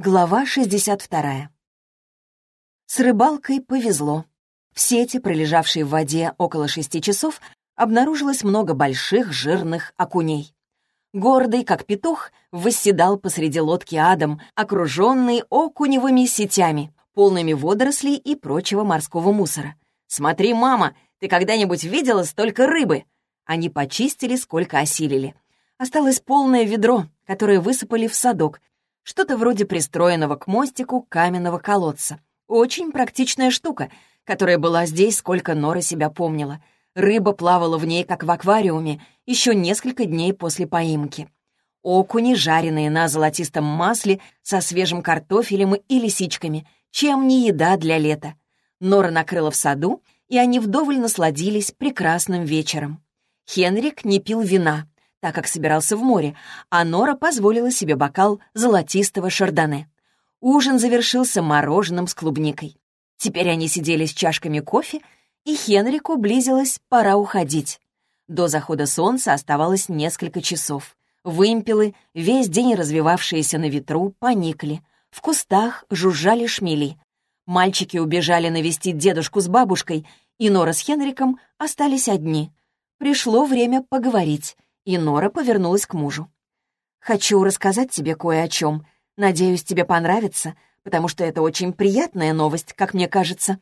Глава 62. С рыбалкой повезло. В сети, пролежавшей в воде около шести часов, обнаружилось много больших жирных окуней. Гордый, как петух, восседал посреди лодки Адам, окруженный окуневыми сетями, полными водорослей и прочего морского мусора. «Смотри, мама, ты когда-нибудь видела столько рыбы?» Они почистили, сколько осилили. Осталось полное ведро, которое высыпали в садок, что-то вроде пристроенного к мостику каменного колодца. Очень практичная штука, которая была здесь, сколько Нора себя помнила. Рыба плавала в ней, как в аквариуме, еще несколько дней после поимки. Окуни, жареные на золотистом масле, со свежим картофелем и лисичками, чем не еда для лета. Нора накрыла в саду, и они вдоволь насладились прекрасным вечером. Хенрик не пил вина, так как собирался в море, а Нора позволила себе бокал золотистого шардоне. Ужин завершился мороженым с клубникой. Теперь они сидели с чашками кофе, и Хенрику близилась пора уходить. До захода солнца оставалось несколько часов. Вымпелы, весь день развивавшиеся на ветру, поникли. В кустах жужжали шмели. Мальчики убежали навестить дедушку с бабушкой, и Нора с Хенриком остались одни. Пришло время поговорить, и Нора повернулась к мужу. «Хочу рассказать тебе кое о чем. Надеюсь, тебе понравится, потому что это очень приятная новость, как мне кажется».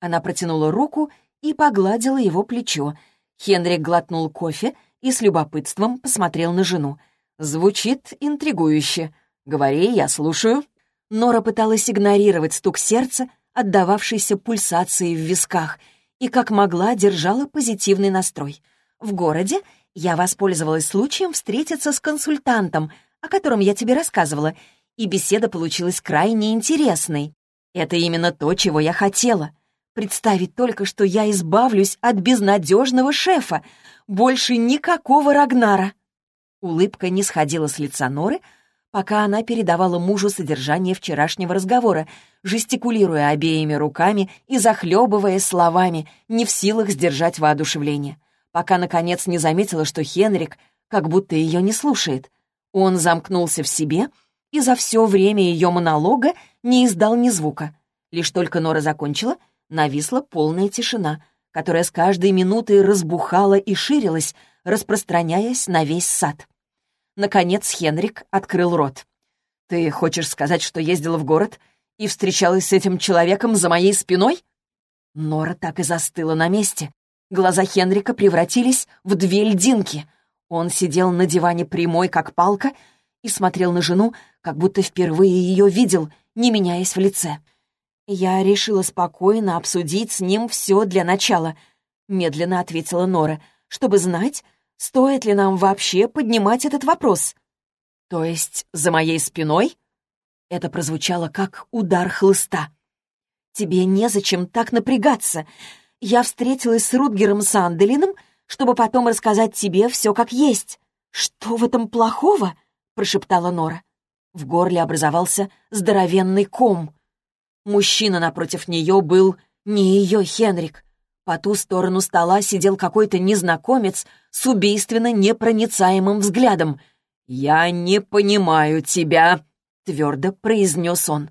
Она протянула руку и погладила его плечо. Хенрик глотнул кофе и с любопытством посмотрел на жену. «Звучит интригующе. Говори, я слушаю». Нора пыталась игнорировать стук сердца, отдававшийся пульсации в висках, и как могла держала позитивный настрой. В городе я воспользовалась случаем встретиться с консультантом, о котором я тебе рассказывала, и беседа получилась крайне интересной. Это именно то, чего я хотела. Представить только, что я избавлюсь от безнадежного шефа. Больше никакого Рагнара. Улыбка не сходила с лица Норы, пока она передавала мужу содержание вчерашнего разговора, жестикулируя обеими руками и захлебывая словами, не в силах сдержать воодушевление пока, наконец, не заметила, что Хенрик как будто ее не слушает. Он замкнулся в себе и за все время ее монолога не издал ни звука. Лишь только Нора закончила, нависла полная тишина, которая с каждой минутой разбухала и ширилась, распространяясь на весь сад. Наконец Хенрик открыл рот. «Ты хочешь сказать, что ездила в город и встречалась с этим человеком за моей спиной?» Нора так и застыла на месте, Глаза Хенрика превратились в две льдинки. Он сидел на диване прямой, как палка, и смотрел на жену, как будто впервые ее видел, не меняясь в лице. «Я решила спокойно обсудить с ним все для начала», — медленно ответила Нора, «чтобы знать, стоит ли нам вообще поднимать этот вопрос». «То есть за моей спиной?» Это прозвучало как удар хлыста. «Тебе незачем так напрягаться я встретилась с Рутгером Санделином, чтобы потом рассказать тебе все как есть. Что в этом плохого?» — прошептала Нора. В горле образовался здоровенный ком. Мужчина напротив нее был не ее Хенрик. По ту сторону стола сидел какой-то незнакомец с убийственно непроницаемым взглядом. «Я не понимаю тебя», — твердо произнес он.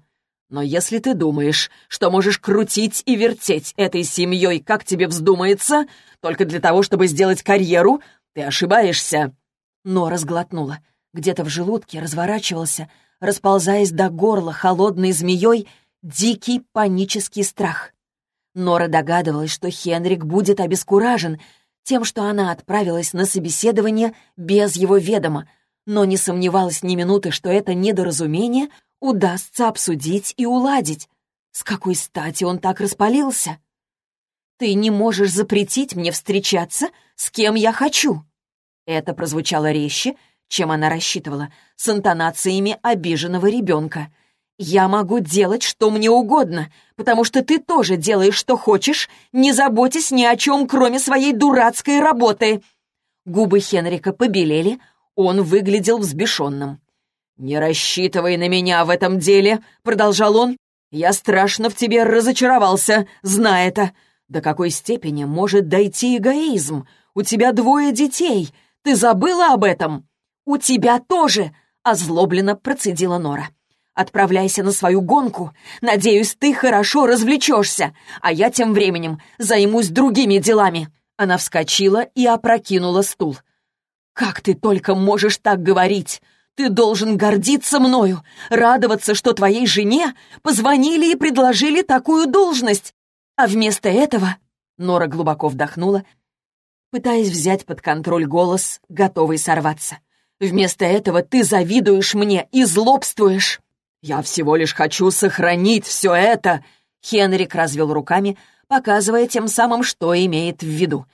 Но если ты думаешь, что можешь крутить и вертеть этой семьей, как тебе вздумается, только для того, чтобы сделать карьеру, ты ошибаешься». Нора сглотнула. Где-то в желудке разворачивался, расползаясь до горла холодной змеей, дикий панический страх. Нора догадывалась, что Хенрик будет обескуражен тем, что она отправилась на собеседование без его ведома, но не сомневалась ни минуты, что это недоразумение удастся обсудить и уладить. С какой стати он так распалился? «Ты не можешь запретить мне встречаться с кем я хочу!» Это прозвучало резче, чем она рассчитывала, с интонациями обиженного ребенка. «Я могу делать, что мне угодно, потому что ты тоже делаешь, что хочешь, не заботясь ни о чем, кроме своей дурацкой работы!» Губы Хенрика побелели, он выглядел взбешенным. «Не рассчитывай на меня в этом деле», — продолжал он. «Я страшно в тебе разочаровался, зная это. До какой степени может дойти эгоизм? У тебя двое детей. Ты забыла об этом?» «У тебя тоже», — озлобленно процедила Нора. Отправляйся на свою гонку. Надеюсь, ты хорошо развлечешься, а я тем временем займусь другими делами». Она вскочила и опрокинула стул. «Как ты только можешь так говорить? Ты должен гордиться мною, радоваться, что твоей жене позвонили и предложили такую должность. А вместо этого...» Нора глубоко вдохнула, пытаясь взять под контроль голос, готовый сорваться. «Вместо этого ты завидуешь мне и злобствуешь!» «Я всего лишь хочу сохранить все это!» Хенрик развел руками, показывая тем самым, что имеет в виду.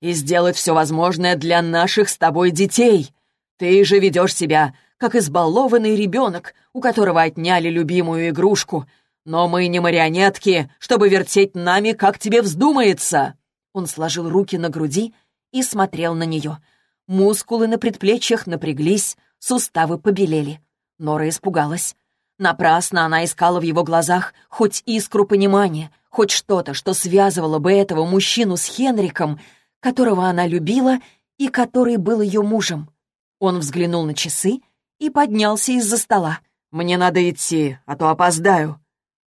«И сделать все возможное для наших с тобой детей. Ты же ведешь себя, как избалованный ребенок, у которого отняли любимую игрушку. Но мы не марионетки, чтобы вертеть нами, как тебе вздумается!» Он сложил руки на груди и смотрел на нее. Мускулы на предплечьях напряглись, суставы побелели. Нора испугалась. Напрасно она искала в его глазах хоть искру понимания, хоть что-то, что связывало бы этого мужчину с Хенриком, которого она любила и который был ее мужем. Он взглянул на часы и поднялся из-за стола. «Мне надо идти, а то опоздаю».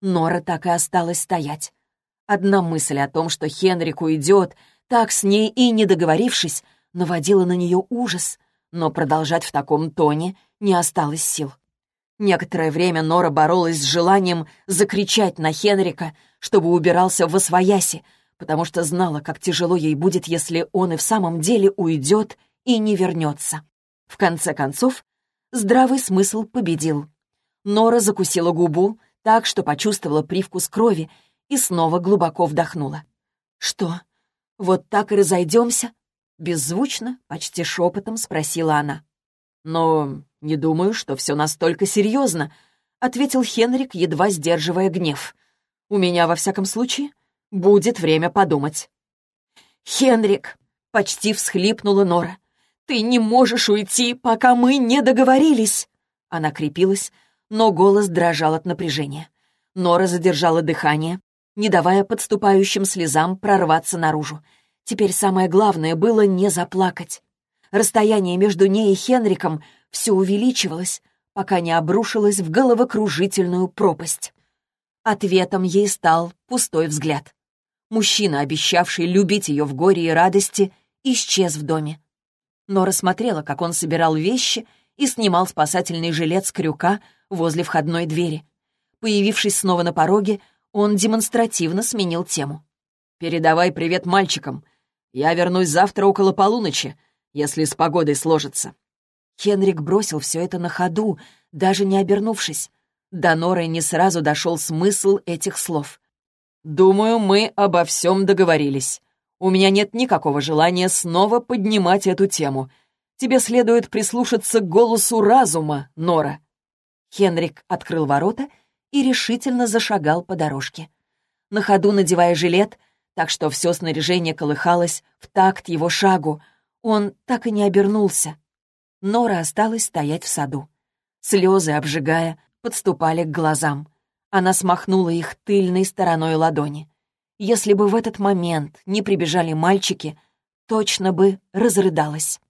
Нора так и осталась стоять. Одна мысль о том, что Хенрик уйдет, так с ней и не договорившись, наводила на нее ужас, но продолжать в таком тоне не осталось сил. Некоторое время Нора боролась с желанием закричать на Хенрика, чтобы убирался в освояси, потому что знала, как тяжело ей будет, если он и в самом деле уйдет и не вернется. В конце концов, здравый смысл победил. Нора закусила губу так, что почувствовала привкус крови и снова глубоко вдохнула. «Что, вот так и разойдемся?» Беззвучно, почти шепотом спросила она. «Но не думаю, что все настолько серьезно», — ответил Хенрик, едва сдерживая гнев. «У меня, во всяком случае, будет время подумать». «Хенрик!» — почти всхлипнула Нора. «Ты не можешь уйти, пока мы не договорились!» Она крепилась, но голос дрожал от напряжения. Нора задержала дыхание, не давая подступающим слезам прорваться наружу. Теперь самое главное было не заплакать. Расстояние между ней и Хенриком все увеличивалось, пока не обрушилось в головокружительную пропасть. Ответом ей стал пустой взгляд. Мужчина, обещавший любить ее в горе и радости, исчез в доме. Но рассмотрела, как он собирал вещи и снимал спасательный жилет с крюка возле входной двери. Появившись снова на пороге, он демонстративно сменил тему. «Передавай привет мальчикам. Я вернусь завтра около полуночи если с погодой сложится». Хенрик бросил все это на ходу, даже не обернувшись. До Норы не сразу дошел смысл этих слов. «Думаю, мы обо всем договорились. У меня нет никакого желания снова поднимать эту тему. Тебе следует прислушаться к голосу разума, Нора». Хенрик открыл ворота и решительно зашагал по дорожке. На ходу надевая жилет, так что все снаряжение колыхалось в такт его шагу — он так и не обернулся. Нора осталась стоять в саду. Слезы, обжигая, подступали к глазам. Она смахнула их тыльной стороной ладони. Если бы в этот момент не прибежали мальчики, точно бы разрыдалась.